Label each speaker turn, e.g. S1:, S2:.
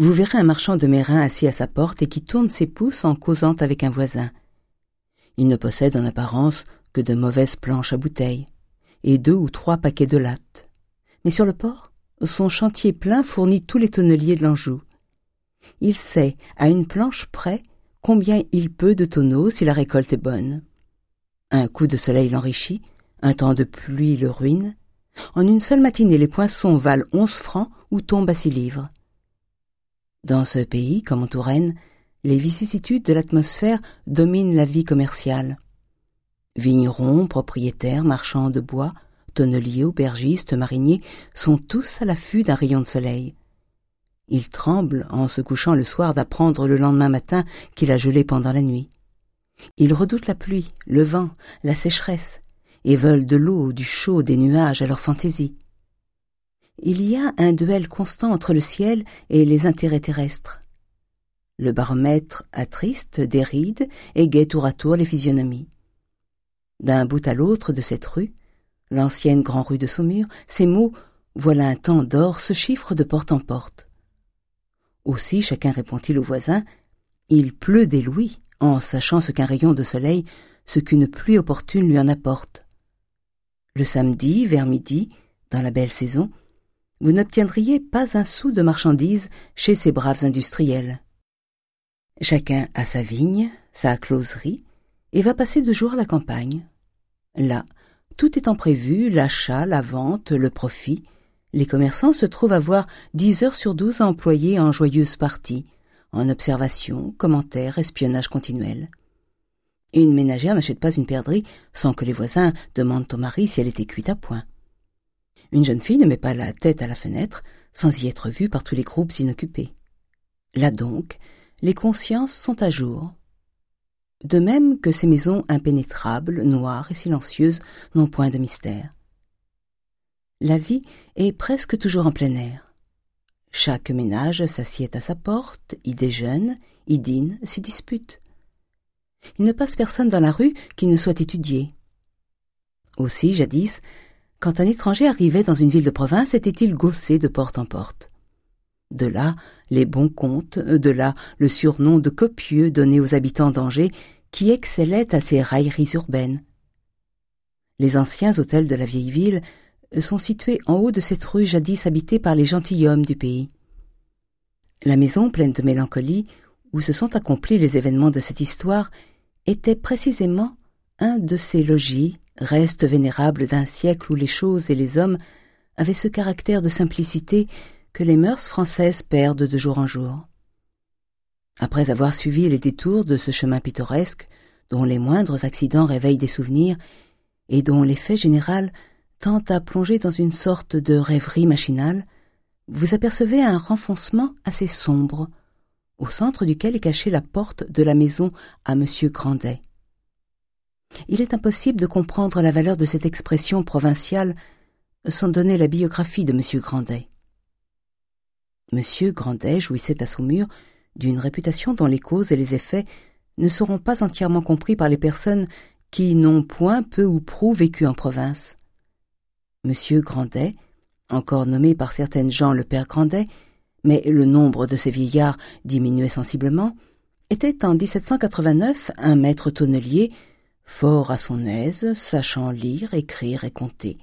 S1: vous verrez un marchand de Mérin assis à sa porte et qui tourne ses pouces en causant avec un voisin. Il ne possède en apparence que de mauvaises planches à bouteilles et deux ou trois paquets de lattes. Mais sur le port, son chantier plein fournit tous les tonneliers de l'Anjou. Il sait, à une planche près, combien il peut de tonneaux si la récolte est bonne. Un coup de soleil l'enrichit, un temps de pluie le ruine. En une seule matinée, les poinçons valent onze francs ou tombent à six livres. Dans ce pays, comme en Touraine, les vicissitudes de l'atmosphère dominent la vie commerciale. Vignerons, propriétaires, marchands de bois, tonneliers, aubergistes, mariniers sont tous à l'affût d'un rayon de soleil. Ils tremblent en se couchant le soir d'apprendre le lendemain matin qu'il a gelé pendant la nuit. Ils redoutent la pluie, le vent, la sécheresse, et veulent de l'eau, du chaud, des nuages à leur fantaisie. Il y a un duel constant entre le ciel et les intérêts terrestres. Le baromètre attriste, déride et guette tour à tour les physionomies. D'un bout à l'autre de cette rue, l'ancienne grand rue de Saumur, ces mots « voilà un temps d'or » se chiffrent de porte en porte. Aussi chacun répond-il au voisin « il pleut des louis » en sachant ce qu'un rayon de soleil, ce qu'une pluie opportune lui en apporte. Le samedi, vers midi, dans la belle saison, vous n'obtiendriez pas un sou de marchandises chez ces braves industriels. Chacun a sa vigne, sa closerie, et va passer deux jours à la campagne. Là, tout étant prévu, l'achat, la vente, le profit, les commerçants se trouvent à voir dix heures sur douze à en joyeuse partie, en observation, commentaires, espionnage continuel. Une ménagère n'achète pas une perdrix sans que les voisins demandent au mari si elle était cuite à point. Une jeune fille ne met pas la tête à la fenêtre sans y être vue par tous les groupes inoccupés. Là donc, les consciences sont à jour. De même que ces maisons impénétrables, noires et silencieuses n'ont point de mystère. La vie est presque toujours en plein air. Chaque ménage s'assied à sa porte, y déjeune, y dîne, s'y dispute. Il ne passe personne dans la rue qui ne soit étudié. Aussi, jadis, quand un étranger arrivait dans une ville de province, était-il gaussé de porte en porte? De là, les bons contes, de là, le surnom de copieux donné aux habitants d'Angers, qui excellaient à ces railleries urbaines. Les anciens hôtels de la vieille ville sont situés en haut de cette rue jadis habitée par les gentilshommes du pays. La maison pleine de mélancolie, où se sont accomplis les événements de cette histoire, était précisément un de ces logis, restes vénérables d'un siècle où les choses et les hommes avaient ce caractère de simplicité que les mœurs françaises perdent de jour en jour. Après avoir suivi les détours de ce chemin pittoresque, dont les moindres accidents réveillent des souvenirs, et dont l'effet général tend à plonger dans une sorte de rêverie machinale, vous apercevez un renfoncement assez sombre, au centre duquel est cachée la porte de la maison à Monsieur Grandet. Il est impossible de comprendre la valeur de cette expression provinciale sans donner la biographie de Monsieur Grandet. Monsieur Grandet jouissait à Saumur d'une réputation dont les causes et les effets ne seront pas entièrement compris par les personnes qui n'ont point peu ou prou vécu en province. Monsieur Grandet, encore nommé par certaines gens le père Grandet, mais le nombre de ces vieillards diminuait sensiblement, était en 1789 un maître tonnelier, fort à son aise, sachant lire, écrire et compter.